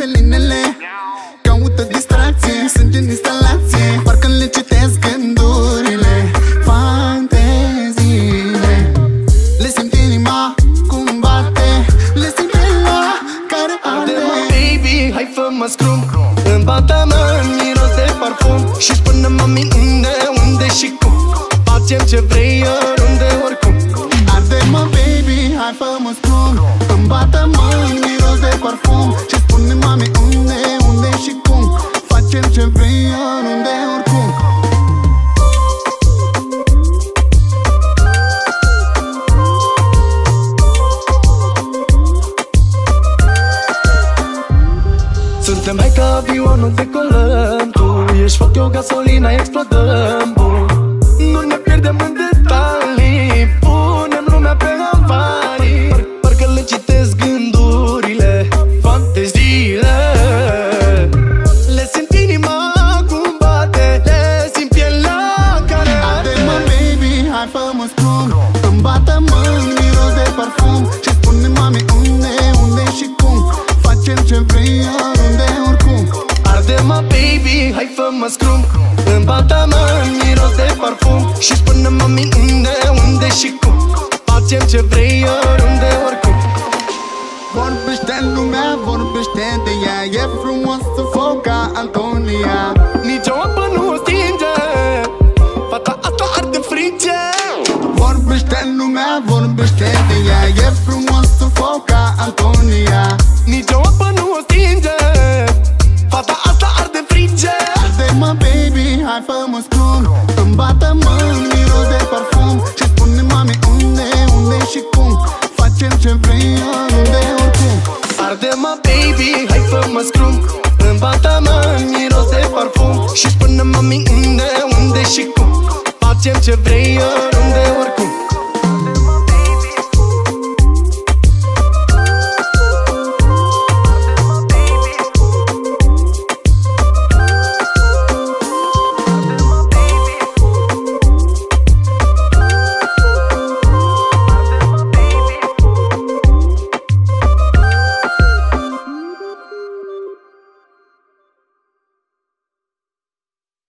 felinele Caută distracție, sunt în instalație Parcă le citesc gândurile Fanteziile. Le simt inima cum bate Le simt la care arde Haide mă baby, hai fă-mă scrum. În bata mă miros de parfum Și spune mami unde, unde și cum? Facem ce vrei oriunde, oricum. Arde mă baby, hai fă-mă spun Îmi vrei oriunde, oricum Suntem hai ca avionul decolăm Tu ești foc, eu gasolina, explodăm. Bun. Hai fă-mă scrum În bata mă miros de parfum Și spune mami unde, unde și cum? Facem ce vrei oriunde, oricum. Vorbește lumea, vorbește de ea. E frumoasă foc ca Antonia. Nici o apă nu o stinge Fata asta arde frige Vorbește lumea, vorbește de ea. E frumoasă foc ca Antonia. Nici o apă nu o stinge hai fă-mă scrum În bata mă miros de parfum Și spune mami unde, unde și cum? Facem ce vrei oriunde, oricum